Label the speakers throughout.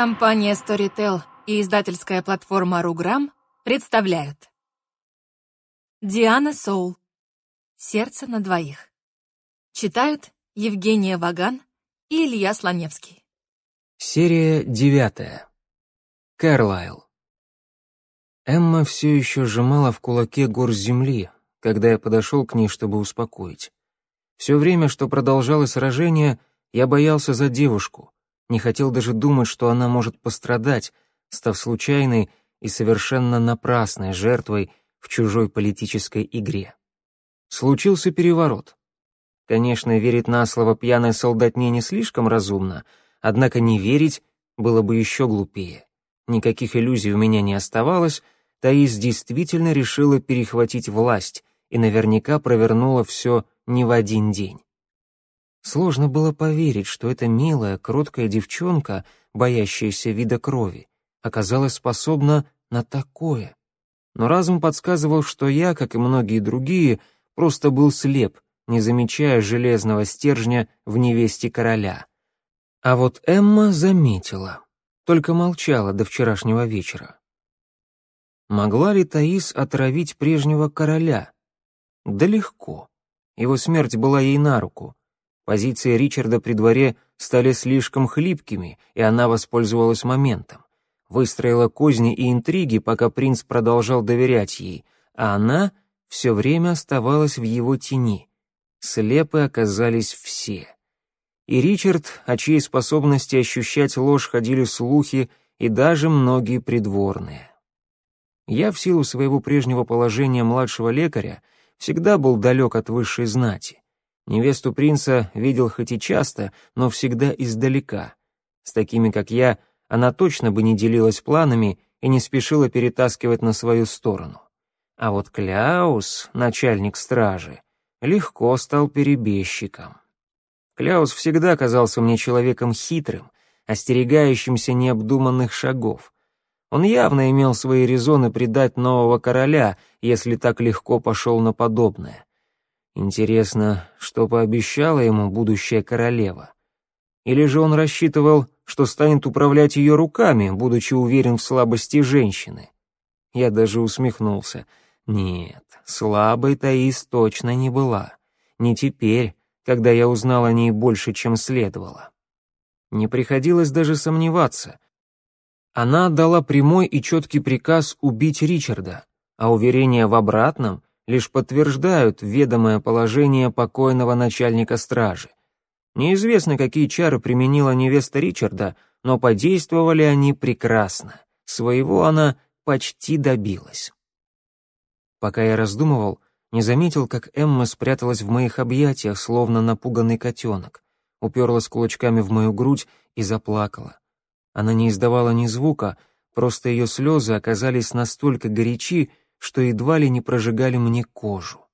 Speaker 1: Компания Storytel и издательская платформа Руграм представляют Диана Соул «Сердце на двоих» Читают Евгения Ваган и Илья Слоневский
Speaker 2: Серия девятая. Кэрлайл. Эмма все еще сжимала в кулаке горсть земли, когда я подошел к ней, чтобы успокоить. Все время, что продолжалось сражение, я боялся за девушку, не хотел даже думать, что она может пострадать, став случайной и совершенно напрасной жертвой в чужой политической игре. Случился переворот. Конечно, верить на слово пьяной солдатне не слишком разумно, однако не верить было бы еще глупее. Никаких иллюзий у меня не оставалось, Таис действительно решила перехватить власть и наверняка провернула все не в один день. Сложно было поверить, что эта милая, кроткая девчонка, боящаяся вида крови, оказалась способна на такое. Но разум подсказывал, что я, как и многие другие, просто был слеп, не замечая железного стержня в невесте короля. А вот Эмма заметила, только молчала до вчерашнего вечера. Могла ли Таис отравить прежнего короля? Да легко. Его смерть была ей на руку. Позиции Ричарда при дворе стали слишком хлипкими, и она воспользовалась моментом. Выстроила козни и интриги, пока принц продолжал доверять ей, а она все время оставалась в его тени. Слепы оказались все. И Ричард, о чьей способности ощущать ложь ходили слухи, и даже многие придворные. Я в силу своего прежнего положения младшего лекаря всегда был далек от высшей знати. Невесту принца видел хоть и часто, но всегда издалека. С такими, как я, она точно бы не делилась планами и не спешила перетаскивать на свою сторону. А вот Кляус, начальник стражи, легко стал перебежчиком. Кляус всегда казался мне человеком хитрым, остерегающимся необдуманных шагов. Он явно имел свои резоны предать нового короля, если так легко пошел на подобное. Интересно, что пообещала ему будущая королева? Или же он рассчитывал, что станет управлять ее руками, будучи уверен в слабости женщины? Я даже усмехнулся. Нет, слабой Таис точно не была. Не теперь, когда я узнал о ней больше, чем следовало. Не приходилось даже сомневаться. Она отдала прямой и четкий приказ убить Ричарда, а уверение в обратном лишь подтверждают ведомое положение покойного начальника стражи. Неизвестно, какие чары применила невеста Ричарда, но подействовали они прекрасно. Своего она почти добилась. Пока я раздумывал, не заметил, как Эмма спряталась в моих объятиях, словно напуганный котенок, уперлась кулачками в мою грудь и заплакала. Она не издавала ни звука, просто ее слезы оказались настолько горячи, что едва ли не прожигали мне кожу.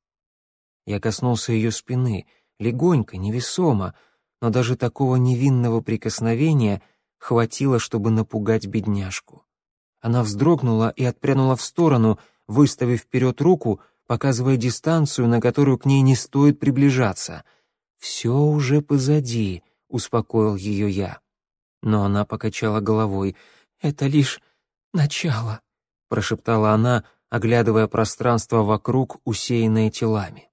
Speaker 2: Я коснулся ее спины, легонько, невесомо, но даже такого невинного прикосновения хватило, чтобы напугать бедняжку. Она вздрогнула и отпрянула в сторону, выставив вперед руку, показывая дистанцию, на которую к ней не стоит приближаться. «Все уже позади», — успокоил ее я. Но она покачала головой. «Это лишь начало», — прошептала она, оглядывая пространство вокруг, усеянное телами.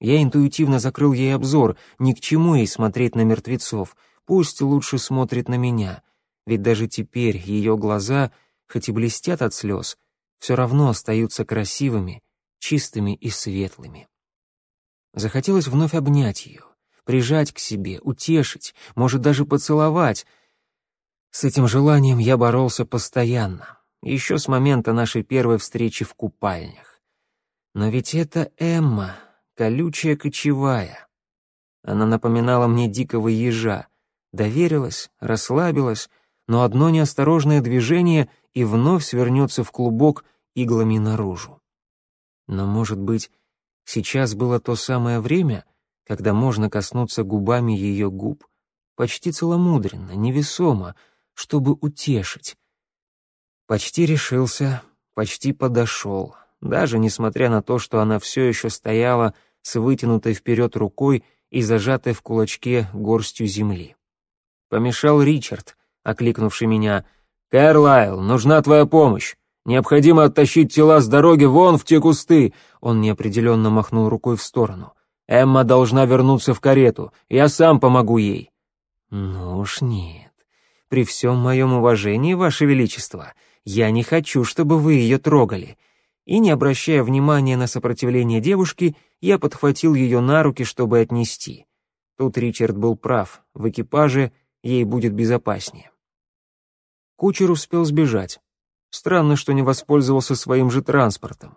Speaker 2: Я интуитивно закрыл ей обзор, ни к чему ей смотреть на мертвецов, пусть лучше смотрит на меня, ведь даже теперь ее глаза, хоть и блестят от слез, все равно остаются красивыми, чистыми и светлыми. Захотелось вновь обнять ее, прижать к себе, утешить, может даже поцеловать, с этим желанием я боролся постоянно, еще с момента нашей первой встречи в купальнях. Но ведь это Эмма, колючая кочевая. Она напоминала мне дикого ежа, доверилась, расслабилась, но одно неосторожное движение и вновь свернется в клубок иглами наружу. Но, может быть, сейчас было то самое время, когда можно коснуться губами ее губ, почти целомудренно, невесомо, чтобы утешить. Почти решился, почти подошел, даже несмотря на то, что она все еще стояла с вытянутой вперед рукой и зажатой в кулачке горстью земли. Помешал Ричард, окликнувший меня. «Кэрлайл, нужна твоя помощь. Необходимо оттащить тела с дороги вон в те кусты!» Он неопределенно махнул рукой в сторону. «Эмма должна вернуться в карету. Я сам помогу ей». «Ну уж нет. При всем моем уважении, Ваше Величество, я не хочу, чтобы вы ее трогали». И, не обращая внимания на сопротивление девушки, я подхватил ее на руки, чтобы отнести. Тут Ричард был прав, в экипаже ей будет безопаснее. Кучер успел сбежать. Странно, что не воспользовался своим же транспортом.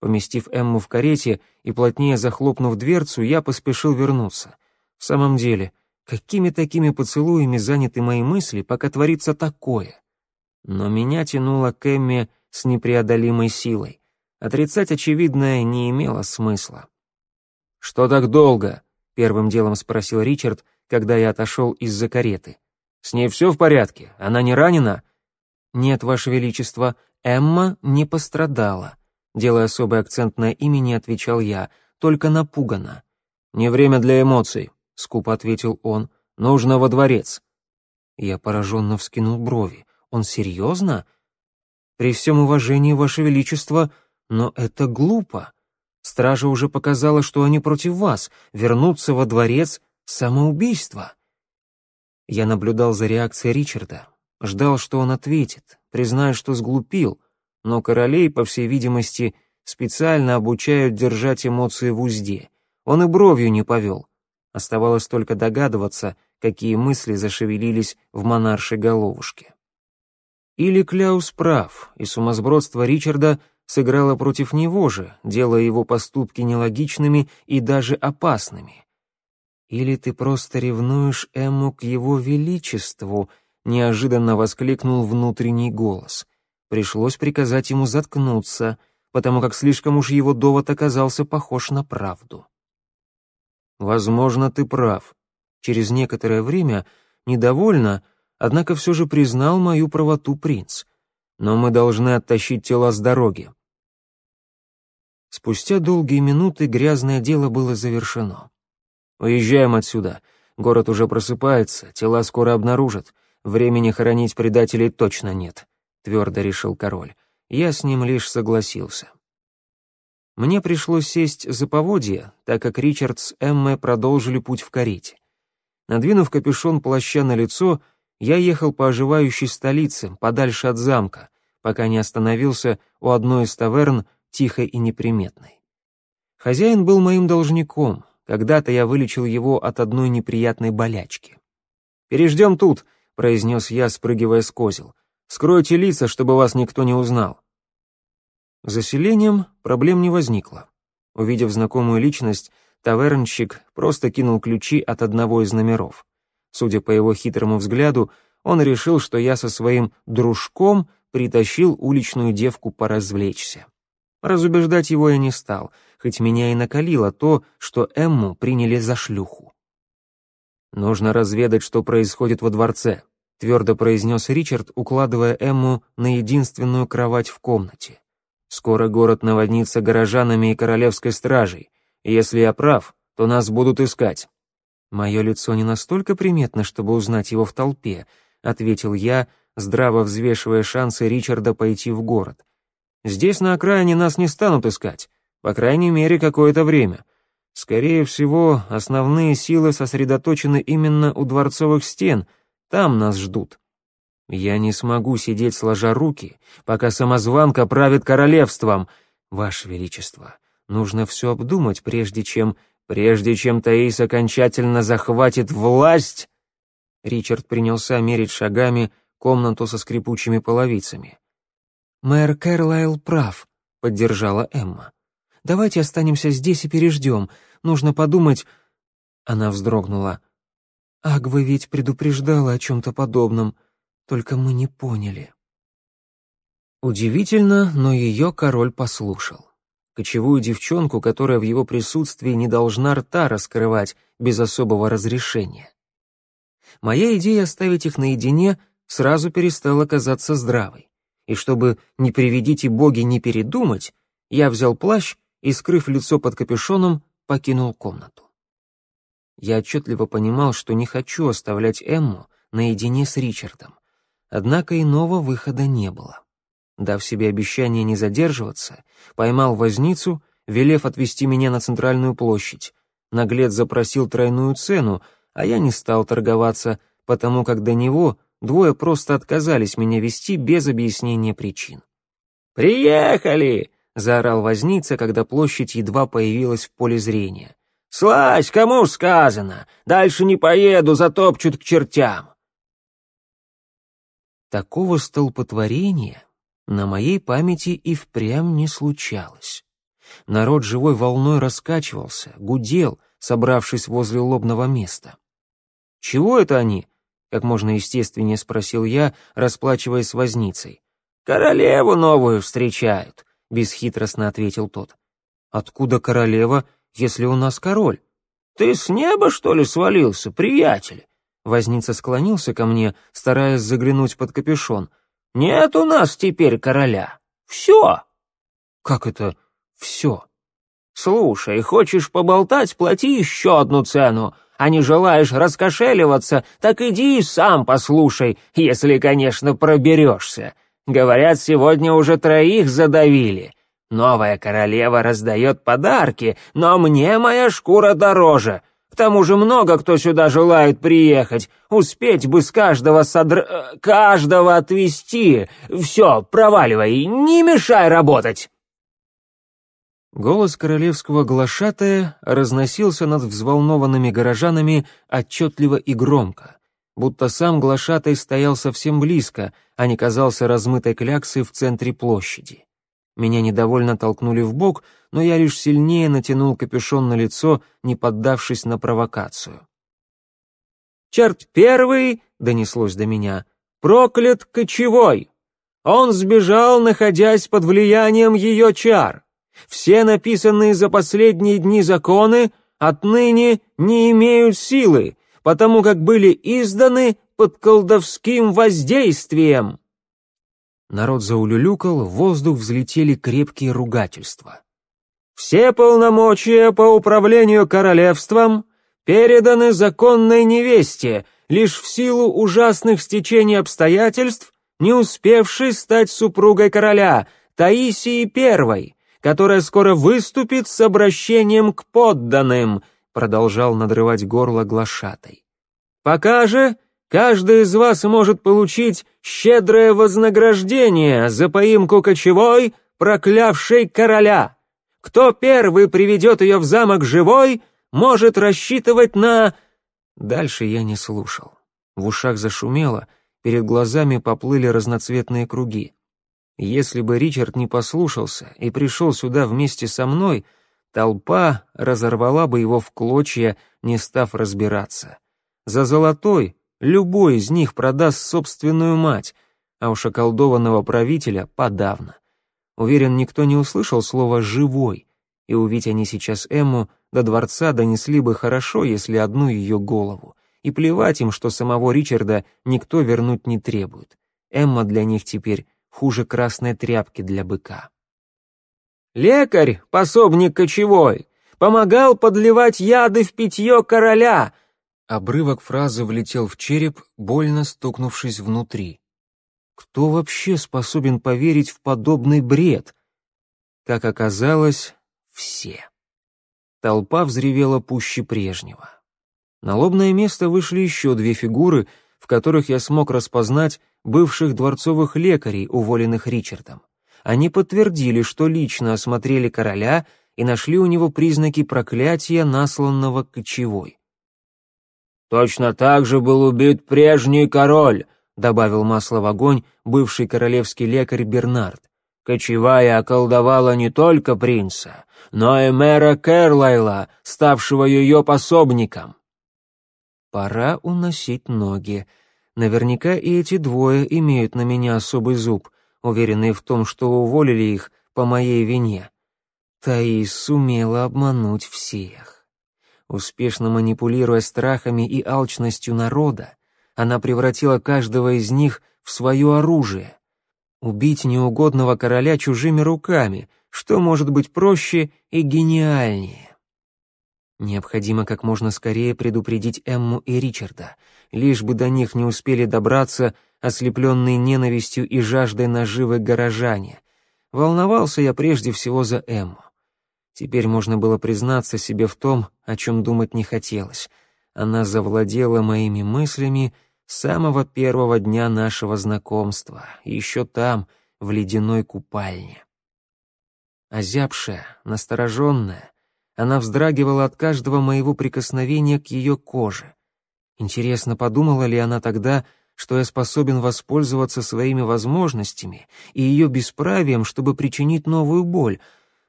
Speaker 2: Поместив Эмму в карете и плотнее захлопнув дверцу, я поспешил вернуться. В самом деле, какими такими поцелуями заняты мои мысли, пока творится такое? Но меня тянуло к Эмме с непреодолимой силой. Отрицать очевидное не имело смысла. «Что так долго?» — первым делом спросил Ричард, когда я отошел из-за кареты. С ней все в порядке? Она не ранена?» «Нет, Ваше Величество, Эмма не пострадала», — делая особый акцент на имени, отвечал я, только напугана. «Не время для эмоций», — скупо ответил он. «Нужно во дворец». Я пораженно вскинул брови. «Он серьезно?» «При всем уважении, Ваше Величество, но это глупо. Стража уже показала, что они против вас. Вернуться во дворец — самоубийство». Я наблюдал за реакцией Ричарда, ждал, что он ответит, признает, что сглупил, но королей, по всей видимости, специально обучают держать эмоции в узде. Он и бровью не повел. Оставалось только догадываться, какие мысли зашевелились в монаршей головушке. Или Кляус прав, и сумасбродство Ричарда сыграло против него же, делая его поступки нелогичными и даже опасными. «Или ты просто ревнуешь Эмму к его величеству?» — неожиданно воскликнул внутренний голос. Пришлось приказать ему заткнуться, потому как слишком уж его довод оказался похож на правду. «Возможно, ты прав». Через некоторое время, недовольно, однако все же признал мою правоту принц. «Но мы должны оттащить тела с дороги». Спустя долгие минуты грязное дело было завершено. «Уезжаем отсюда. Город уже просыпается, тела скоро обнаружат. Времени хоронить предателей точно нет», — твердо решил король. Я с ним лишь согласился. Мне пришлось сесть за поводья, так как Ричард с Эммой продолжили путь в карете. Надвинув капюшон плаща на лицо, я ехал по оживающей столице, подальше от замка, пока не остановился у одной из таверн, тихой и неприметной. Хозяин был моим должником, когда-то я вылечил его от одной неприятной болячки. «Переждем тут», — произнес я, спрыгивая с козел. «Скройте лица, чтобы вас никто не узнал». Заселением проблем не возникло. Увидев знакомую личность, тавернщик просто кинул ключи от одного из номеров. Судя по его хитрому взгляду, он решил, что я со своим дружком притащил уличную девку поразвлечься. Разубеждать его я не стал — хоть меня и накалило то, что Эмму приняли за шлюху. «Нужно разведать, что происходит во дворце», — твердо произнес Ричард, укладывая Эмму на единственную кровать в комнате. «Скоро город наводнится горожанами и королевской стражей. Если я прав, то нас будут искать». «Мое лицо не настолько приметно, чтобы узнать его в толпе», — ответил я, здраво взвешивая шансы Ричарда пойти в город. «Здесь на окраине нас не станут искать. По крайней мере, какое-то время. Скорее всего, основные силы сосредоточены именно у дворцовых стен, там нас ждут. Я не смогу сидеть сложа руки, пока самозванка правит королевством. Ваше Величество, нужно все обдумать, прежде чем... Прежде чем Таис окончательно захватит власть... Ричард принялся мерить шагами комнату со скрипучими половицами. «Мэр Кэрлайл прав», — поддержала Эмма. Давайте останемся здесь и переждем. Нужно подумать...» Она вздрогнула. «Агва ведь предупреждала о чем-то подобном, только мы не поняли». Удивительно, но ее король послушал. Кочевую девчонку, которая в его присутствии не должна рта раскрывать без особого разрешения. Моя идея оставить их наедине сразу перестала казаться здравой. И чтобы не приведите боги не передумать, я взял плащ и, скрыв лицо под капюшоном, покинул комнату. Я отчетливо понимал, что не хочу оставлять Эмму наедине с Ричардом. Однако иного выхода не было. Дав себе обещание не задерживаться, поймал возницу, велев отвезти меня на центральную площадь. Наглец запросил тройную цену, а я не стал торговаться, потому как до него двое просто отказались меня вести без объяснения причин. «Приехали!» — заорал возница, когда площадь едва появилась в поле зрения. «Слазь, кому сказано! Дальше не поеду, затопчут к чертям!» Такого столпотворения на моей памяти и впрямь не случалось. Народ живой волной раскачивался, гудел, собравшись возле лобного места. «Чего это они?» — как можно естественнее спросил я, расплачиваясь с возницей. «Королеву новую встречают», — бесхитростно ответил тот. «Откуда королева, если у нас король?» «Ты с неба, что ли, свалился, приятель?» Возница склонился ко мне, стараясь заглянуть под капюшон. «Нет у нас теперь короля. Все!» «Как это все?» «Слушай, хочешь поболтать, плати еще одну цену, а не желаешь раскошеливаться, так иди и сам послушай, если, конечно, проберешься. Говорят, сегодня уже троих задавили. Новая королева раздает подарки, но мне моя шкура дороже. К тому же много кто сюда желает приехать. Успеть бы с каждого содр... Э, каждого отвезти. Все, проваливай, не мешай работать!» Голос королевского глашатая разносился над взволнованными горожанами отчетливо и громко, будто сам глашатай стоял совсем близко, а не казался размытой кляксой в центре площади. Меня недовольно толкнули в бок, но я лишь сильнее натянул капюшон на лицо, не поддавшись на провокацию. «Черт первый!» — донеслось до меня. «Проклят кочевой! Он сбежал, находясь под влиянием ее чар. Все написанные за последние дни законы отныне не имеют силы, потому как были изданы под колдовским воздействием». Народ заулюлюкал, в воздух взлетели крепкие ругательства. «Все полномочия по управлению королевством переданы законной невесте, лишь в силу ужасных стечений обстоятельств, не успевшей стать супругой короля, Таисии Первой, которая скоро выступит с обращением к подданным», продолжал надрывать горло глашатой. «Пока же каждый из вас может получить щедрое вознаграждение за поимку кочевой, проклявшей короля. Кто первый приведет ее в замок живой, может рассчитывать на...» Дальше я не слушал. В ушах зашумело, перед глазами поплыли разноцветные круги. Если бы Ричард не послушался и пришел сюда вместе со мной, толпа разорвала бы его в клочья, не став разбираться. За золотой любой из них продаст собственную мать, а уж околдованного правителя подавно. Уверен, никто не услышал слова «живой», и увидеть они сейчас Эмму до дворца донесли бы хорошо, если одну ее голову. И плевать им, что самого Ричарда никто вернуть не требует. Эмма для них теперь хуже красной тряпки для быка. «Лекарь, пособник кочевой, помогал подливать яды в питье короля!» Обрывок фразы влетел в череп, больно стукнувшись внутри. Кто вообще способен поверить в подобный бред? Как оказалось, все. Толпа взревела пуще прежнего. На лобное место вышли еще две фигуры, в которых я смог распознать бывших дворцовых лекарей, уволенных Ричардом. Они подтвердили, что лично осмотрели короля и нашли у него признаки проклятия, насланного кочевой. «Точно так же был убит прежний король», — добавил масло в огонь бывший королевский лекарь Бернард. «Кочевая околдовала не только принца, но и мэра Кэрлайла, ставшего ее пособником». «Пора уносить ноги», Наверняка и эти двое имеют на меня особый зуб, уверенные в том, что уволили их по моей вине. Таис сумела обмануть всех. Успешно манипулируя страхами и алчностью народа, она превратила каждого из них в свое оружие. Убить неугодного короля чужими руками, что может быть проще и гениальнее. Необходимо как можно скорее предупредить Эмму и Ричарда. лишь бы до них не успели добраться ослепленные ненавистью и жаждой наживы горожане. Волновался я прежде всего за Эмму. Теперь можно было признаться себе в том, о чем думать не хотелось. Она завладела моими мыслями с самого первого дня нашего знакомства, еще там, в ледяной купальне. Озябшая, настороженная, она вздрагивала от каждого моего прикосновения к ее коже. Интересно, подумала ли она тогда, что я способен воспользоваться своими возможностями и ее бесправием, чтобы причинить новую боль —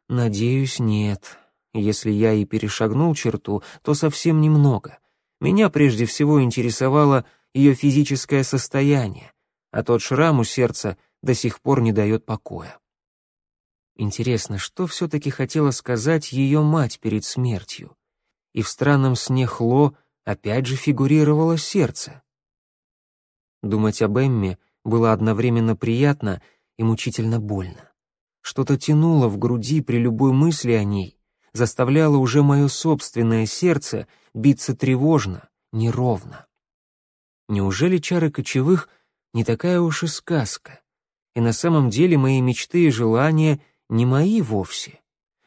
Speaker 2: Надеюсь, нет. Если я и перешагнул черту, то совсем немного. Меня прежде всего интересовало ее физическое состояние, а тот шрам у сердца до сих пор не дает покоя. Интересно, что все-таки хотела сказать ее мать перед смертью? И в странном сне Хло опять же фигурировало сердце. Думать об Эмме было одновременно приятно и мучительно больно. Что-то тянуло в груди при любой мысли о ней, заставляло уже мое собственное сердце биться тревожно, неровно. Неужели чары кочевых не такая уж и сказка? И на самом деле мои мечты и желания не мои вовсе.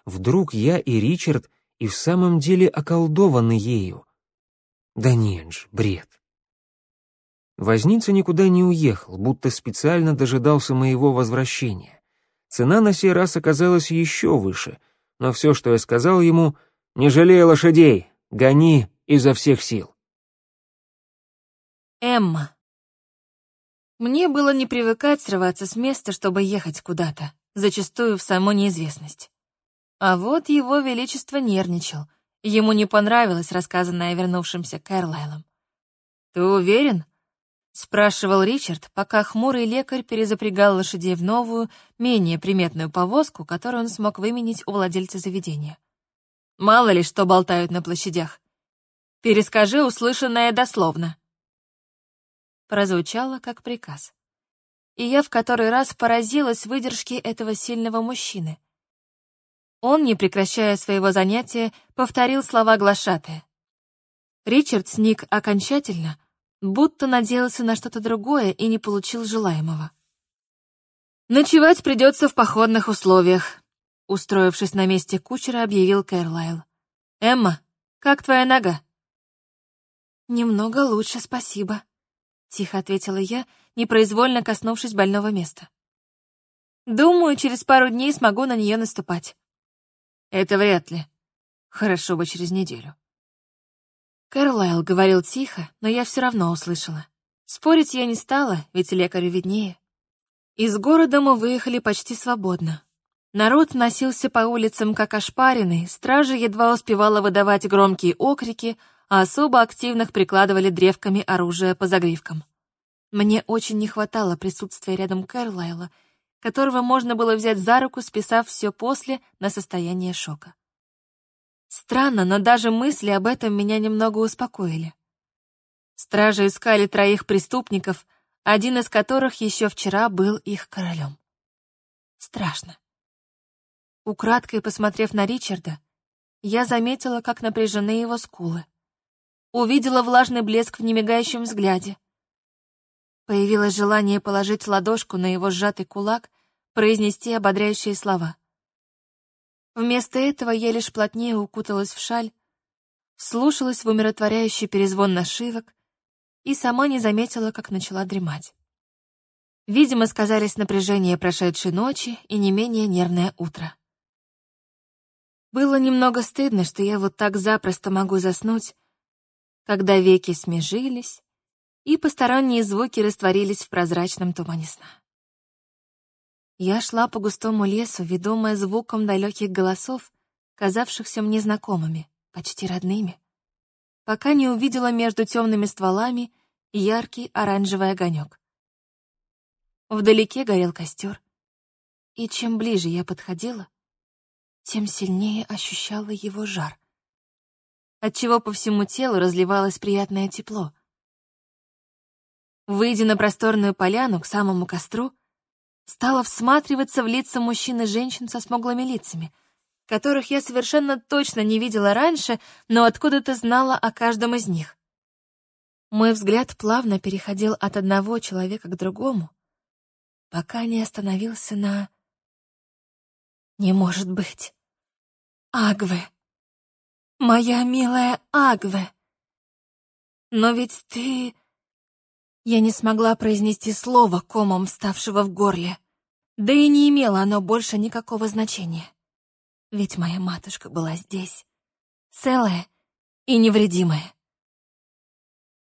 Speaker 2: Вдруг я и Ричард и в самом деле околдованы ею? Да нет ж, бред. Возница никуда не уехал, будто специально дожидался моего возвращения. Цена на сей раз оказалась еще выше, но все, что я сказал ему, «Не жалей лошадей, гони изо всех сил».
Speaker 1: Эмма. Мне было не привыкать срываться с места, чтобы ехать куда-то, зачастую в саму неизвестность. А вот его величество нервничал. Ему не понравилось рассказанное вернувшимся Кэрлайлом. «Ты уверен?» — спрашивал Ричард, пока хмурый лекарь перезапрягал лошадей в новую, менее приметную повозку, которую он смог выменить у владельца заведения. «Мало ли что болтают на площадях. Перескажи услышанное дословно». Прозвучало как приказ. И я в который раз поразилась выдержке этого сильного мужчины. Он, не прекращая своего занятия, повторил слова глашатая. Ричард сник окончательно — будто надеялся на что-то другое и не получил желаемого. «Ночевать придется в походных условиях», — устроившись на месте кучера, объявил Кэрлайл. «Эмма, как твоя нога?» «Немного лучше, спасибо», — тихо ответила я, непроизвольно коснувшись больного места. «Думаю, через пару дней смогу на нее наступать». «Это вряд ли. Хорошо бы через неделю». Кэрлайл говорил тихо, но я все равно услышала. Спорить я не стала, ведь лекарю виднее. Из города мы выехали почти свободно. Народ носился по улицам как ошпаренный, стража едва успевала выдавать громкие окрики, а особо активных прикладывали древками оружия по загривкам. Мне очень не хватало присутствия рядом Кэрлайла, которого можно было взять за руку, списав все после на состояние шока. Странно, но даже мысли об этом меня немного успокоили. Стражи искали троих преступников, один из которых еще вчера был их королем. Страшно. Украдкой посмотрев на Ричарда, я заметила, как напряжены его скулы. Увидела влажный блеск в немигающем взгляде. Появилось желание положить ладошку на его сжатый кулак, произнести ободряющие слова. Вместо этого я лишь плотнее укуталась в шаль, слушалась в умиротворяющий перезвон нашивок и сама не заметила, как начала дремать. Видимо, сказались напряжение прошедшей ночи и не менее нервное утро. Было немного стыдно, что я вот так запросто могу заснуть, когда веки смежились, и посторонние звуки растворились в прозрачном тумане сна. Я шла по густому лесу, ведомая звуком далеких голосов, казавшихся мне знакомыми, почти родными, пока не увидела между темными стволами яркий оранжевый огонек. Вдалеке горел костер, и чем ближе я подходила, тем сильнее ощущала его жар, отчего по всему телу разливалось приятное тепло. Выйдя на просторную поляну к самому костру, Стала всматриваться в лица мужчин и женщин со смуглыми лицами, которых я совершенно точно не видела раньше, но откуда-то знала о каждом из них. Мой взгляд плавно переходил от одного человека к другому, пока не остановился на... Не может быть. Агве. Моя милая Агве. Но ведь ты... Я не смогла произнести слово комом, вставшего в горле. Да и не имело оно больше никакого значения. Ведь моя матушка была здесь, целая и невредимая.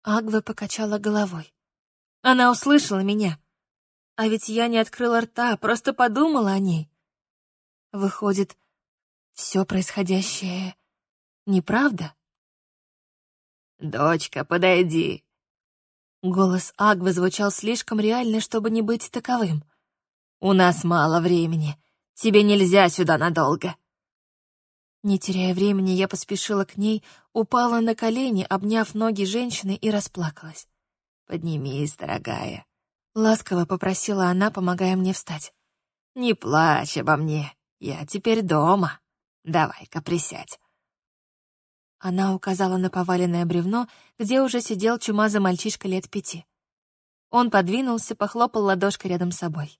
Speaker 1: Агва покачала головой. Она услышала меня. А ведь я не открыла рта, просто подумала о ней. Выходит, все происходящее неправда?
Speaker 3: «Дочка, подойди!»
Speaker 1: Голос Агвы звучал слишком реально, чтобы не быть таковым.
Speaker 3: «У нас мало времени. Тебе нельзя сюда надолго».
Speaker 1: Не теряя времени, я поспешила к ней, упала на колени, обняв ноги женщины и расплакалась.
Speaker 3: «Поднимись, дорогая», —
Speaker 1: ласково попросила она, помогая мне встать.
Speaker 3: «Не плачь обо мне, я теперь дома. Давай-ка присядь».
Speaker 1: Она указала на поваленное бревно, где уже сидел чумазый мальчишка лет пяти. Он подвинулся, похлопал ладошкой рядом с собой.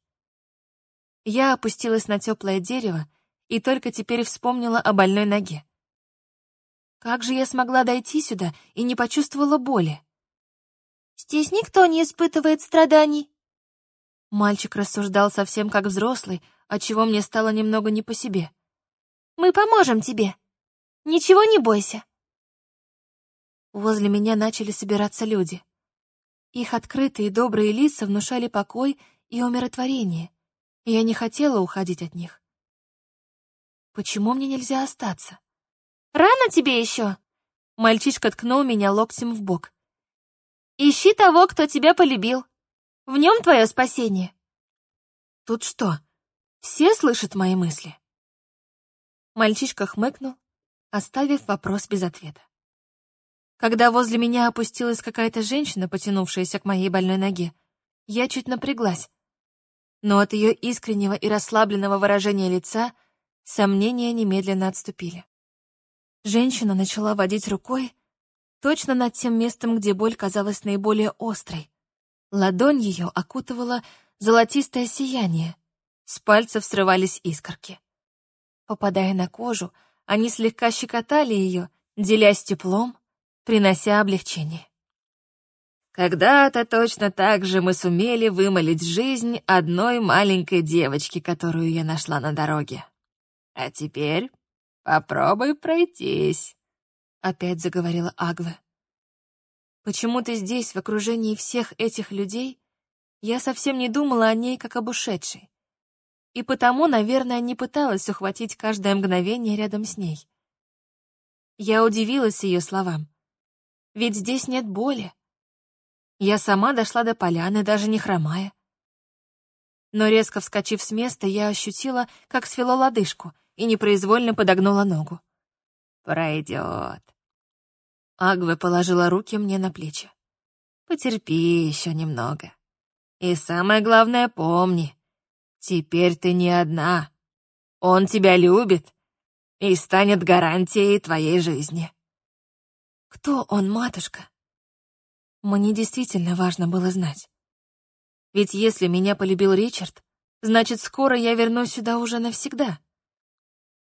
Speaker 1: Я опустилась на теплое дерево и только теперь вспомнила о больной ноге. Как же я смогла дойти сюда и не почувствовала боли?
Speaker 4: «Здесь никто не испытывает страданий».
Speaker 1: Мальчик рассуждал совсем как взрослый, отчего мне стало немного не по себе.
Speaker 4: «Мы поможем тебе. Ничего не бойся».
Speaker 1: Возле меня начали собираться люди. Их открытые и добрые лица внушали покой и умиротворение, и я не хотела уходить от них. Почему мне нельзя остаться?
Speaker 4: Рано тебе еще.
Speaker 1: Мальчишка ткнул меня локтем в бок.
Speaker 4: Ищи того, кто тебя полюбил. В нем твое спасение.
Speaker 1: Тут что, все слышат мои мысли? Мальчишка хмыкнул, оставив вопрос без ответа. Когда возле меня опустилась какая-то женщина, потянувшаяся к моей больной ноге, я чуть напряглась. Но от ее искреннего и расслабленного выражения лица — Сомнения немедленно отступили. Женщина начала водить рукой точно над тем местом, где боль казалась наиболее острой. Ладонь ее окутывала золотистое сияние. С пальцев срывались искорки. Попадая на кожу, они слегка щекотали ее, делясь теплом, принося облегчение.
Speaker 3: Когда-то точно так же мы сумели вымолить жизнь одной маленькой девочки, которую я нашла на дороге. А теперь попробуй пройтись», — опять заговорила Агва.
Speaker 1: Почему-то здесь, в окружении всех этих людей, я совсем не думала о ней как об ушедшей. И потому, наверное, не пыталась ухватить каждое мгновение рядом с ней. Я удивилась ее словам. Ведь здесь нет боли. Я сама дошла до поляны, даже не хромая. Но резко вскочив с места, я ощутила, как свело лодыжку — и непроизвольно подогнула ногу.
Speaker 3: «Пройдет».
Speaker 1: Агве положила руки мне на плечи.
Speaker 3: «Потерпи еще немного. И самое главное, помни, теперь ты не одна. Он тебя любит и станет гарантией твоей жизни».
Speaker 1: «Кто он, матушка?» Мне действительно важно было знать. Ведь если меня полюбил Ричард, значит, скоро я вернусь сюда уже навсегда.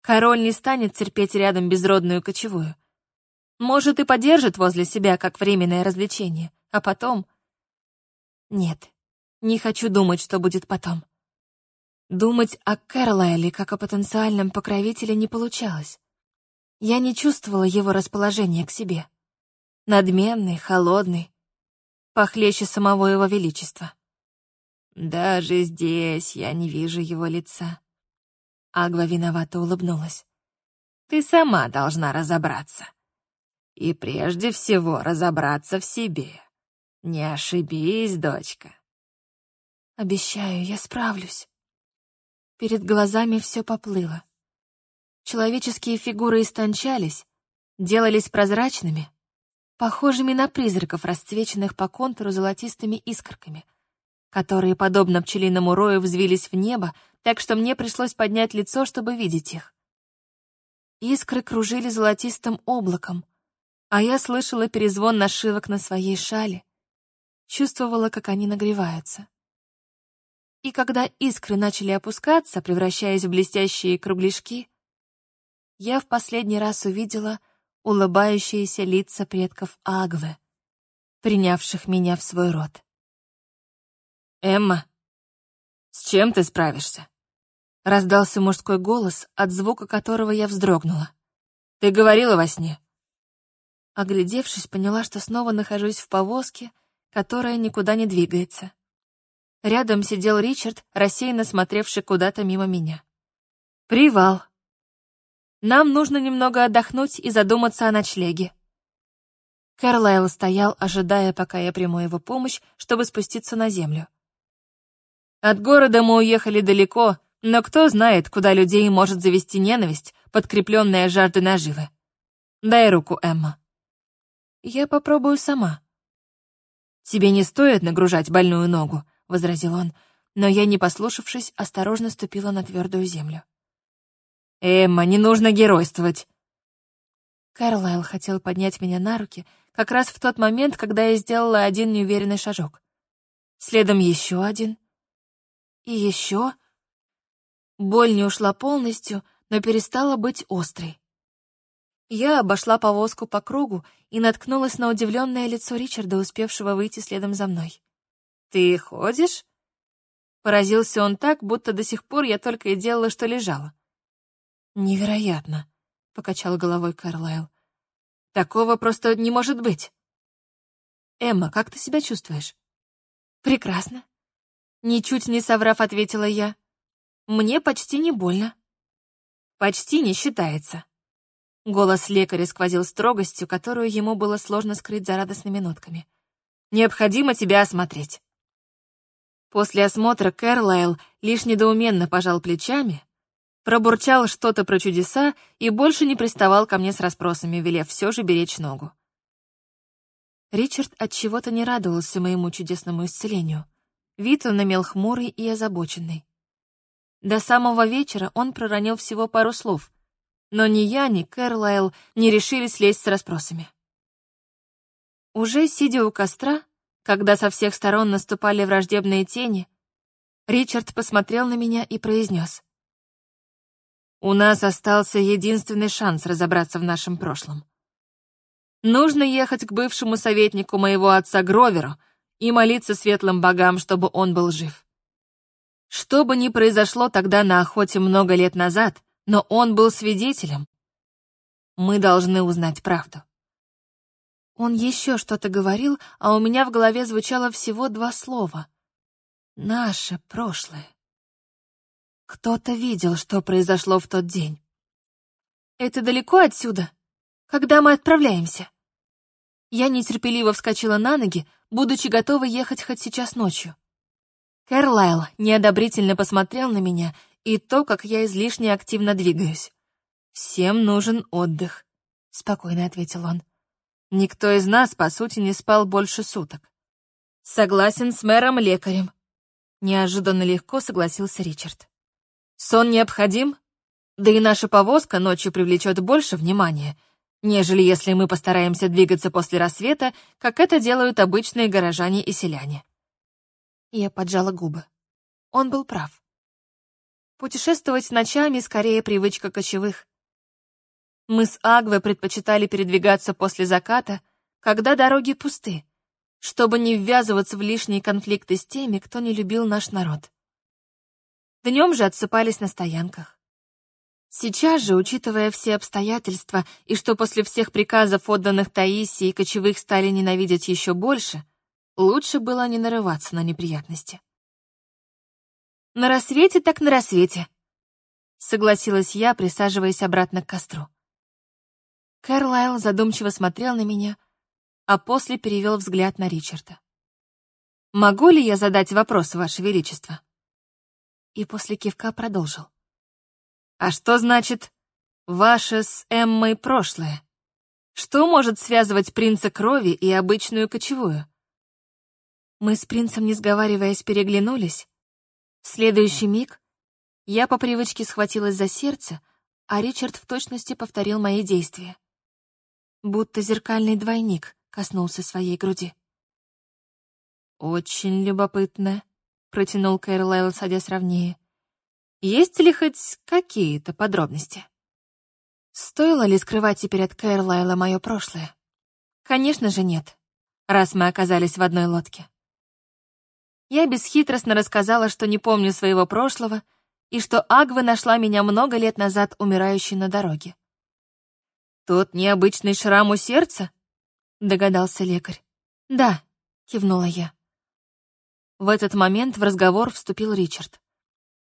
Speaker 1: Король не станет терпеть рядом безродную кочевую. Может, и подержит возле себя как временное развлечение, а потом... Нет, не хочу думать, что будет потом. Думать о Кэрлайле как о потенциальном покровителе не получалось. Я не чувствовала его расположения к себе. Надменный, холодный, похлеще самого его величества.
Speaker 3: Даже здесь я не вижу его лица.
Speaker 1: Агва виновато улыбнулась.
Speaker 3: «Ты сама должна разобраться. И прежде всего разобраться в себе. Не ошибись, дочка».
Speaker 1: «Обещаю, я справлюсь». Перед глазами все поплыло. Человеческие фигуры истончались, делались прозрачными, похожими на призраков, расцвеченных по контуру золотистыми искорками — которые, подобно пчелиному рою, взвились в небо, так что мне пришлось поднять лицо, чтобы видеть их. Искры кружили золотистым облаком, А я слышала перезвон нашивок на своей шале, чувствовала, как они нагреваются. И когда искры начали опускаться, превращаясь в блестящие кругляшки, я в последний раз увидела улыбающиеся лица предков Агвы, принявших меня в свой род.
Speaker 3: «Эмма, с чем ты справишься?»
Speaker 1: Раздался мужской голос, от звука которого я вздрогнула.
Speaker 3: «Ты говорила во сне?»
Speaker 1: Оглядевшись, поняла, что снова нахожусь в повозке, которая никуда не двигается. Рядом сидел Ричард, рассеянно смотревший куда-то мимо меня. «Привал. Нам нужно немного отдохнуть и задуматься о ночлеге». Карлайл стоял, ожидая, пока я приму его помощь, чтобы спуститься на землю.
Speaker 3: От города мы уехали далеко, но кто знает, куда людей может завести ненависть, подкрепленная жаждой наживы. Дай руку, Эмма.
Speaker 1: Я попробую сама.
Speaker 3: Тебе не стоит нагружать больную ногу,
Speaker 1: возразил он, но я, не послушавшись, осторожно ступила на твердую землю.
Speaker 3: Эмма, не нужно геройствовать.
Speaker 1: Карлайл хотел поднять меня на руки как раз в тот момент, когда я сделала один неуверенный шажок. Следом еще один. И еще. Боль не ушла полностью, но перестала быть острой. Я обошла повозку по кругу и наткнулась на удивленное лицо Ричарда, успевшего выйти следом за мной.
Speaker 3: «Ты ходишь?»
Speaker 1: Поразился он так, будто до сих пор я только и делала, что лежала. «Невероятно», — покачал головой Карлайл. «Такого просто не может быть». «Эмма, как ты себя чувствуешь?» «Прекрасно». Ничуть не соврав, ответила я. «Мне почти не больно». «Почти не считается», Голос лекаря сквозил строгостью, которую ему было сложно скрыть за радостными нотками. «Необходимо тебя осмотреть». После осмотра Кэрлайл лишь недоуменно пожал плечами, пробурчал что-то про чудеса и больше не приставал ко мне с расспросами, велев все же беречь ногу. Ричард от чего-то не радовался моему чудесному исцелению. Вид он имел хмурый и озабоченный. До самого вечера он проронил всего пару слов, но ни я, ни Кэрлайл не решились лезть с расспросами. Уже сидя у костра, когда со всех сторон наступали враждебные тени, Ричард посмотрел на меня и произнес. «У нас остался единственный шанс разобраться в нашем прошлом. Нужно ехать к бывшему советнику моего отца Гроверу и молиться светлым богам, чтобы он был жив. Что бы ни произошло тогда на охоте много лет назад, но он был свидетелем. Мы должны узнать правду. Он еще что-то говорил, а у меня в голове звучало всего два слова. Наше прошлое. Кто-то видел, что произошло в тот день. Это далеко отсюда? Когда мы отправляемся? Я нетерпеливо вскочила на ноги, будучи готова ехать хоть сейчас ночью. Кэрлайл неодобрительно посмотрел на меня и то, как я излишне активно двигаюсь. «Всем нужен отдых», — спокойно ответил он. «Никто из нас, по сути, не спал больше суток». «Согласен с мэром-лекарем», — неожиданно легко согласился Ричард. «Сон необходим? Да и наша повозка ночью привлечет больше внимания, нежели если мы постараемся двигаться после рассвета, как это делают обычные горожане и селяне». Я поджала губы. Он был прав. Путешествовать ночами скорее привычка кочевых. Мы с Агвой предпочитали передвигаться после заката, когда дороги пусты, чтобы не ввязываться в лишние конфликты с теми, кто не любил наш народ. Днем же отсыпались на стоянках. Сейчас же, учитывая все обстоятельства и что после всех приказов, отданных Таисии, кочевых стали ненавидеть еще больше, лучше было не нарываться на неприятности. На рассвете так на рассвете, согласилась я, присаживаясь обратно к костру. Карлайл задумчиво смотрел на меня, а после перевел взгляд на Ричарда. «Могу ли я задать вопрос, Ваше Величество?» И после кивка продолжил. «А что значит «ваше с Эммой прошлое»? Что может связывать принца крови и обычную кочевую?» Мы с принцем, не сговариваясь, переглянулись, в следующий миг я по привычке схватилась за сердце, а Ричард в точности повторил мои действия. Будто зеркальный двойник коснулся своей груди. «Очень любопытно», — протянул Кэрлайл, садясь ровнее. «Есть ли хоть какие-то подробности?» Стоило ли скрывать теперь от Кэрлайла мое прошлое? Конечно же нет, раз мы оказались в одной лодке. Я бесхитростно рассказала, что не помню своего прошлого и что Агва нашла меня много лет назад умирающей на дороге. «Тот необычный шрам у сердца?» — догадался лекарь. «Да», — кивнула я. В этот момент в разговор вступил Ричард.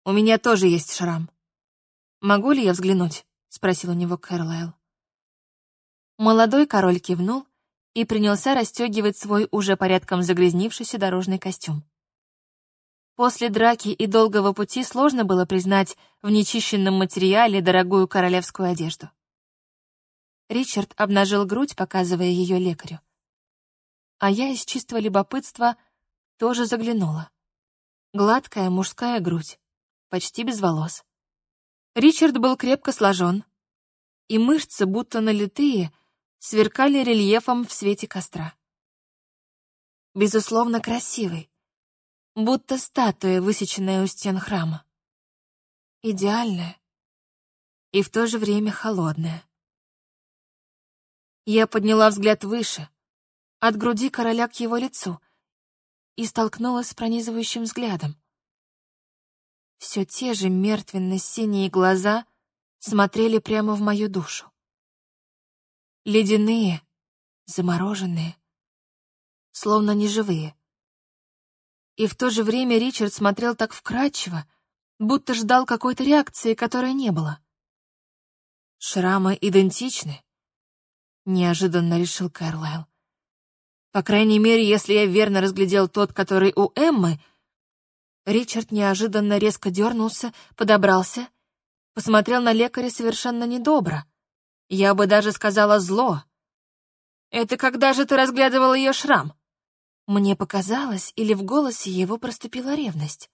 Speaker 1: «У меня тоже есть шрам. Могу ли я взглянуть?» — спросил у него Кэрлайл. Молодой король кивнул и принялся расстегивать свой уже порядком загрязнившийся дорожный костюм. После драки и долгого пути сложно было признать в нечищенном материале дорогую королевскую одежду. Ричард обнажил грудь, показывая ее лекарю. А я из чистого любопытства — тоже заглянула. Гладкая мужская грудь, почти без волос. Ричард был крепко сложен, и мышцы, будто налитые, сверкали рельефом в свете костра. Безусловно, красивый, будто статуя, высеченная у стен храма. Идеальная и в то же время холодная. Я подняла взгляд выше, от груди короля к его лицу — и столкнулась с пронизывающим взглядом. Все те же мертвенно-синие глаза смотрели прямо в мою душу. Ледяные, замороженные, словно неживые. И в то же время Ричард смотрел так вкрадчиво, будто ждал какой-то реакции, которой не было. «Шрамы идентичны», — неожиданно решил Кэрлайл. По крайней мере, если я верно разглядел тот, который у Эммы. Ричард неожиданно резко дернулся, подобрался, посмотрел на лекаря совершенно недобро. Я бы даже сказала зло. «Это когда же ты разглядывал ее шрам?» Мне показалось, или в голосе его проступила ревность.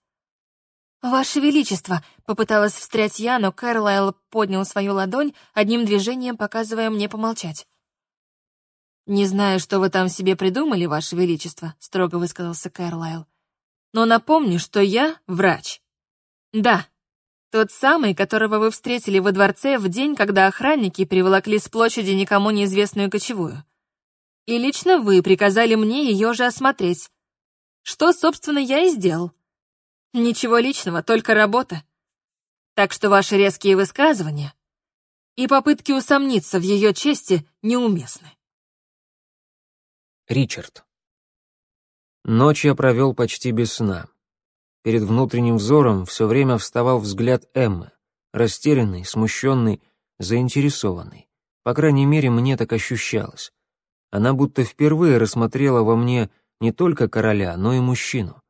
Speaker 1: «Ваше Величество!» — попыталась встрять я, но Кэрлайл поднял свою ладонь, одним движением показывая мне помолчать. «Не знаю, что вы там себе придумали, Ваше Величество», — строго высказался Кэрлайл. «Но напомню, что я врач». «Да, тот самый, которого вы встретили во дворце в день, когда охранники приволокли с площади никому неизвестную кочевую. И лично вы приказали мне ее же осмотреть. Что, собственно, я и сделал. Ничего личного, только работа. Так что ваши резкие высказывания и попытки усомниться в ее чести неуместны.
Speaker 2: Ричард. Ночь я провел почти без сна. Перед внутренним взором все время вставал взгляд Эммы, растерянный, смущенный, заинтересованный. По крайней мере, мне так ощущалось. Она будто впервые рассмотрела во мне не только короля, но и мужчину.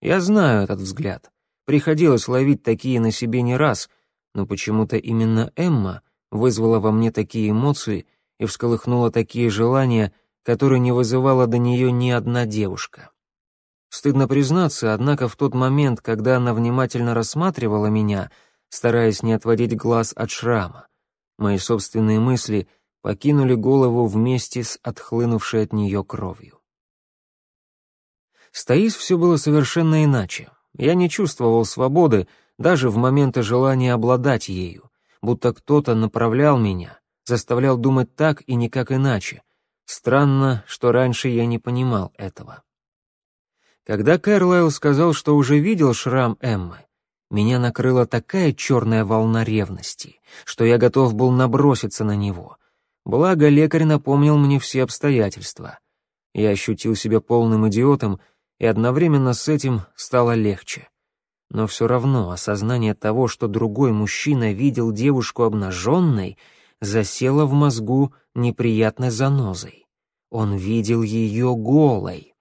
Speaker 2: Я знаю этот взгляд. Приходилось ловить такие на себе не раз, но почему-то именно Эмма вызвала во мне такие эмоции и всколыхнула такие желания — который не вызывала до нее ни одна девушка. Стыдно признаться, однако в тот момент, когда она внимательно рассматривала меня, стараясь не отводить глаз от шрама, мои собственные мысли покинули голову вместе с отхлынувшей от нее кровью. С Таис все было совершенно иначе. Я не чувствовал свободы даже в моменты желания обладать ею, будто кто-то направлял меня, заставлял думать так и никак иначе, Странно, что раньше я не понимал этого. Когда Кэрлайл сказал, что уже видел шрам Эммы, меня накрыла такая черная волна ревности, что я готов был наброситься на него. Благо, лекарь напомнил мне все обстоятельства. Я ощутил себя полным идиотом, и одновременно с этим стало легче. Но все равно осознание того, что другой мужчина видел девушку обнаженной — засела в мозгу неприятной занозой. Он видел ее голой.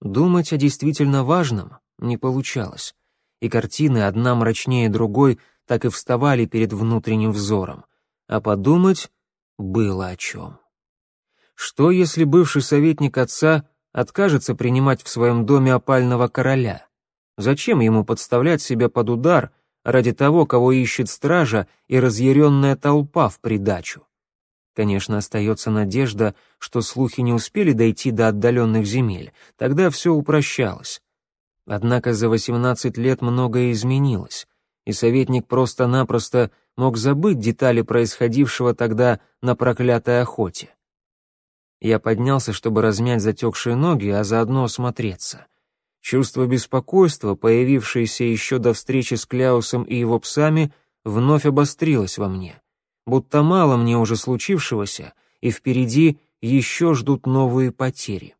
Speaker 2: Думать о действительно важном не получалось, и картины, одна мрачнее другой, так и вставали перед внутренним взором, а подумать было о чем. Что, если бывший советник отца откажется принимать в своем доме опального короля? Зачем ему подставлять себя под удар — ради того, кого ищет стража и разъяренная толпа в придачу. Конечно, остается надежда, что слухи не успели дойти до отдаленных земель, тогда все упрощалось. Однако за 18 лет многое изменилось, и советник просто-напросто мог забыть детали происходившего тогда на проклятой охоте. Я поднялся, чтобы размять затекшие ноги, а заодно осмотреться. Чувство беспокойства, появившееся еще до встречи с Кляусом и его псами, вновь обострилось во мне будто мало мне уже случившегося, и впереди еще ждут новые потери.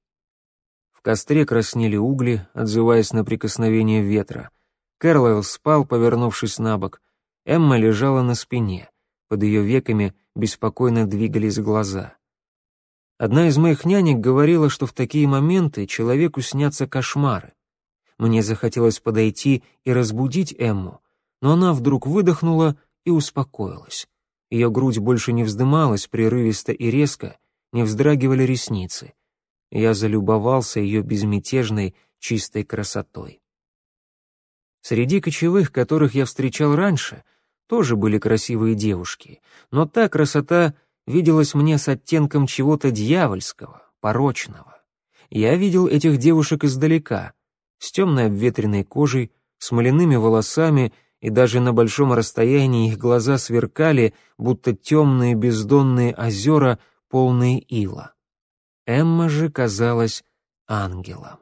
Speaker 2: В костре краснели угли, отзываясь на прикосновение ветра. Кэрлайл спал, повернувшись на бок. Эмма лежала на спине. Под ее веками беспокойно двигались глаза. Одна из моих нянек говорила, что в такие моменты человеку снятся кошмары. Мне захотелось подойти и разбудить Эмму, но она вдруг выдохнула и успокоилась. Ее грудь больше не вздымалась прерывисто и резко, не вздрагивали ресницы. Я залюбовался ее безмятежной, чистой красотой. Среди кочевых, которых я встречал раньше, тоже были красивые девушки, но та красота виделась мне с оттенком чего-то дьявольского, порочного. Я видел этих девушек издалека, с темной обветренной кожей, смоляными волосами и даже на большом расстоянии их глаза сверкали, будто темные бездонные озера, полные ила. Эмма же казалась ангелом.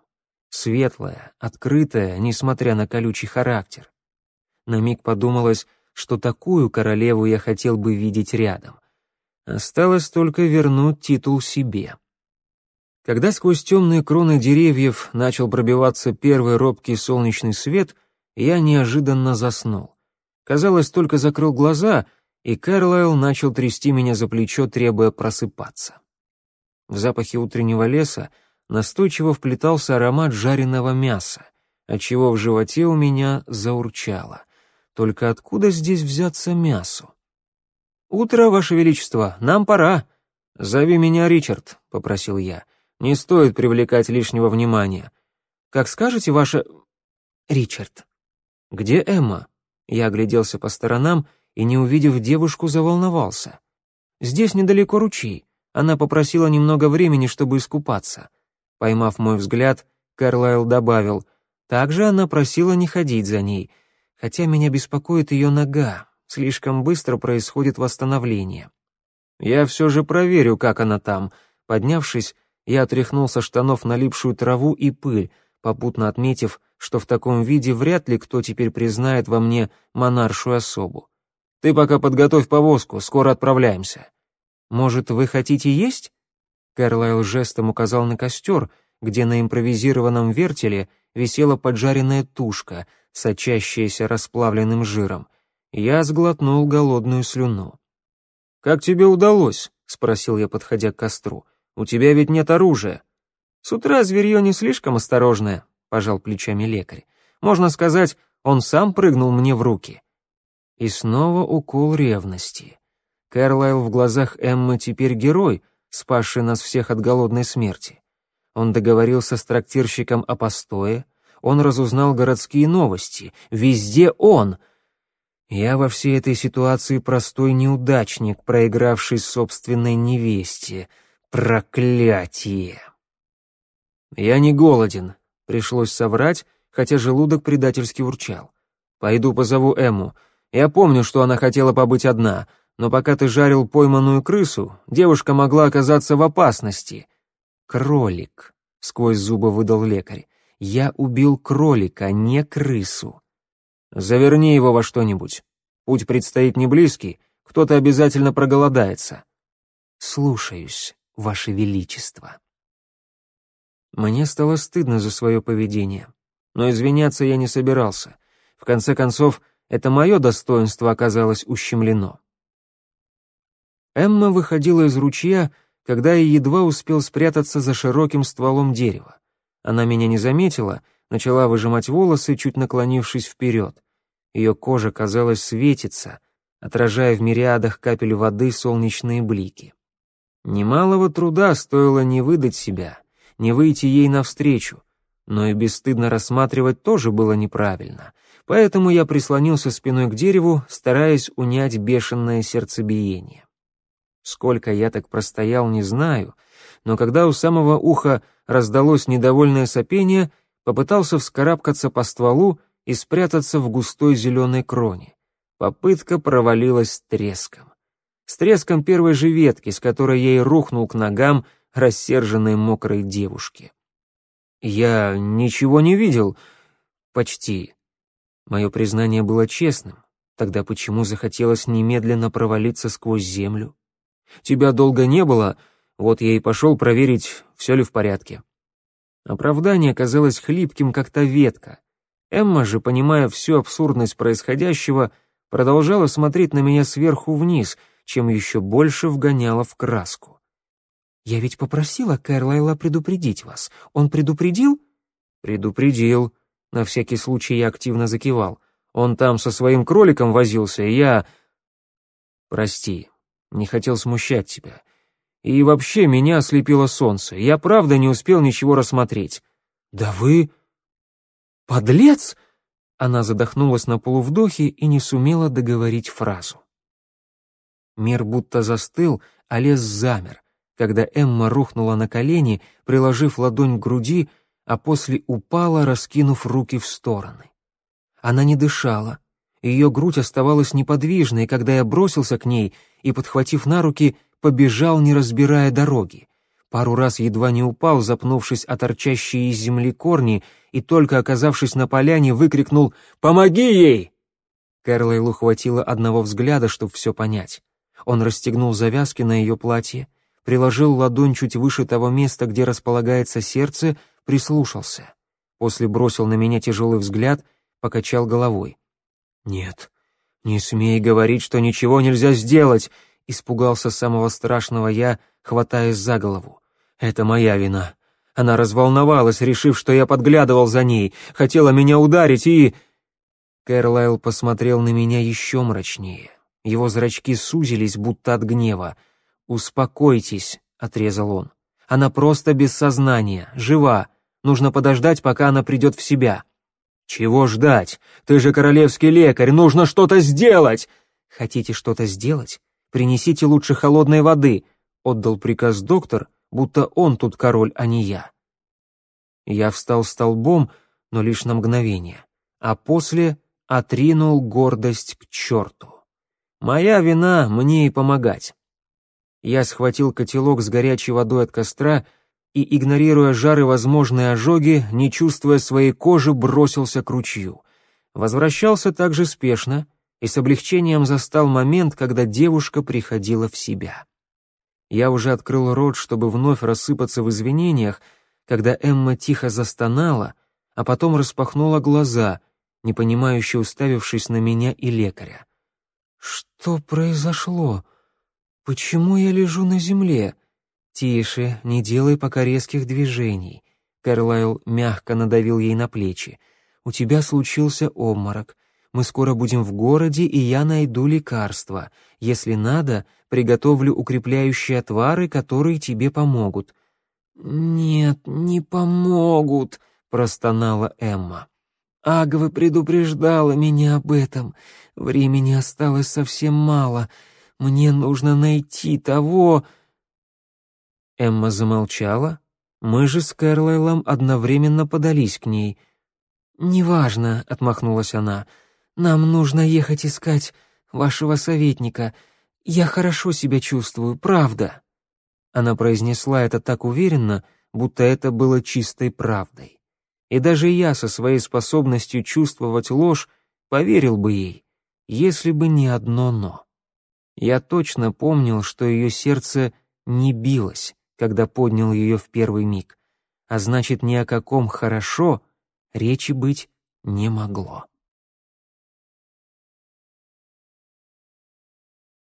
Speaker 2: Светлая, открытая, несмотря на колючий характер. На миг подумалось, что такую королеву я хотел бы видеть рядом. Осталось только вернуть титул себе. Когда сквозь темные кроны деревьев начал пробиваться первый робкий солнечный свет, я неожиданно заснул. Казалось, только закрыл глаза, и Кэрлайл начал трясти меня за плечо, требуя просыпаться. В запахе утреннего леса настойчиво вплетался аромат жареного мяса, отчего в животе у меня заурчало. Только откуда здесь взяться мясу? «Утро, Ваше Величество, нам пора!» «Зови меня Ричард», — попросил я. «Не стоит привлекать лишнего внимания». «Как скажете, Ваше...» «Ричард», «Где Эмма?» Я огляделся по сторонам и, не увидев девушку, заволновался. «Здесь недалеко ручей. Она попросила немного времени, чтобы искупаться». Поймав мой взгляд, Карлайл добавил, «Также она просила не ходить за ней, хотя меня беспокоит ее нога, слишком быстро происходит восстановление». «Я все же проверю, как она там». Поднявшись, я отряхнул со штанов налипшую траву и пыль, попутно отметив, что в таком виде вряд ли кто теперь признает во мне монаршую особу. Ты пока подготовь повозку, скоро отправляемся. Может, вы хотите есть? Карлайл жестом указал на костер, где на импровизированном вертеле висела поджаренная тушка, сочащаяся расплавленным жиром. Я сглотнул голодную слюну. «Как тебе удалось?» — спросил я, подходя к костру. «У тебя ведь нет оружия». «С утра зверье не слишком осторожное», — пожал плечами лекарь. «Можно сказать, он сам прыгнул мне в руки». И снова укол ревности. Кэрлайл в глазах Эммы теперь герой, спасший нас всех от голодной смерти. Он договорился с трактирщиком о постое, он разузнал городские новости. Везде он. Я во всей этой ситуации простой неудачник, проигравший собственной невесте. Проклятие! Я не голоден, Пришлось соврать, хотя желудок предательски урчал. «Пойду позову Эму. Я помню, что она хотела побыть одна, но пока ты жарил пойманную крысу, девушка могла оказаться в опасности». «Кролик», — сквозь зубы выдал лекарь. «Я убил кролика, не крысу». «Заверни его во что-нибудь. Путь предстоит не близкий, кто-то обязательно проголодается». «Слушаюсь, Ваше Величество». Мне стало стыдно за свое поведение. Но извиняться я не собирался. В конце концов, это мое достоинство оказалось ущемлено. Эмма выходила из ручья, когда я едва успел спрятаться за широким стволом дерева. Она меня не заметила, начала выжимать волосы, чуть наклонившись вперед. Ее кожа, казалось, светится, отражая в мириадах капель воды солнечные блики. Немалого труда стоило не выдать себя, не выйти ей навстречу, но и бесстыдно рассматривать тоже было неправильно, поэтому я прислонился спиной к дереву, стараясь унять бешеное сердцебиение. Сколько я так простоял, не знаю, но когда у самого уха раздалось недовольное сопение, попытался вскарабкаться по стволу и спрятаться в густой зеленой кроне. Попытка провалилась с треском. С треском первой же ветки, с которой я и рухнул к ногам рассерженной мокрой девушки. Я ничего не видел. Почти. Мое признание было честным. Тогда почему захотелось немедленно провалиться сквозь землю? Тебя долго не было, вот я и пошел проверить, все ли в порядке. Оправдание казалось хлипким, как та ветка. Эмма же, понимая всю абсурдность происходящего, продолжала смотреть на меня сверху вниз, чем еще больше вгоняла в краску. «Я ведь попросила Кэрлайла предупредить вас. Он предупредил?» «Предупредил». На всякий случай я активно закивал. Он там со своим кроликом возился, и я... Прости, не хотел смущать тебя. И вообще меня ослепило солнце. Я правда не успел ничего рассмотреть. Да вы... Подлец! Она задохнулась на полувдохе и не сумела договорить фразу. Мир будто застыл, а лес замер, когда Эмма рухнула на колени, приложив ладонь к груди, а после упала, раскинув руки в стороны. Она не дышала, ее грудь оставалась неподвижной, когда я бросился к ней и, подхватив на руки, побежал, не разбирая дороги. Пару раз едва не упал, запнувшись о торчащие из земли корни, и только оказавшись на поляне, выкрикнул «Помоги ей!». Кэрлайлу хватило одного взгляда, чтобы все понять. Он расстегнул завязки на ее платье, приложил ладонь чуть выше того места, где располагается сердце, прислушался. После бросил на меня тяжелый взгляд, покачал головой. «Нет, не смей говорить, что ничего нельзя сделать!» — испугался самого страшного я, хватаясь за голову. «Это моя вина. Она разволновалась, решив, что я подглядывал за ней, хотела меня ударить и...» Кэрлайл посмотрел на меня еще мрачнее. Его зрачки сузились, будто от гнева. «Успокойтесь», — отрезал он. «Она просто без сознания, жива. Нужно подождать, пока она придет в себя». «Чего ждать? Ты же королевский лекарь, нужно что-то сделать!» «Хотите что-то сделать? Принесите лучше холодной воды», — отдал приказ доктор, будто он тут король, а не я. Я встал столбом, но лишь на мгновение, а после отринул гордость к черту. Моя вина мне и помогать. Я схватил котелок с горячей водой от костра и, игнорируя жары возможные ожоги, не чувствуя своей кожи, бросился к ручью. Возвращался также спешно и с облегчением застал момент, когда девушка приходила в себя. Я уже открыл рот, чтобы вновь рассыпаться в извинениях, когда Эмма тихо застонала, а потом распахнула глаза, непонимающе уставившись на меня и лекаря. «Что произошло? Почему я лежу на земле?» «Тише, не делай пока резких движений». Кэрлайл мягко надавил ей на плечи. «У тебя случился обморок. Мы скоро будем в городе, и я найду лекарства. Если надо, приготовлю укрепляющие отвары, которые тебе помогут». «Нет, не помогут», — простонала Эмма. «Агва предупреждала меня об этом. Времени осталось совсем мало. Мне нужно найти того...» Эмма замолчала. Мы же с Кэрлайлом одновременно подались к ней. «Неважно», — отмахнулась она, — «нам нужно ехать искать вашего советника. Я хорошо себя чувствую, правда». Она произнесла это так уверенно, будто это было чистой правдой. И даже я со своей способностью чувствовать ложь поверил бы ей, если бы не одно «но». Я точно помнил, что ее сердце не билось, когда поднял ее в первый миг, а значит, ни о каком «хорошо» речи быть не могло.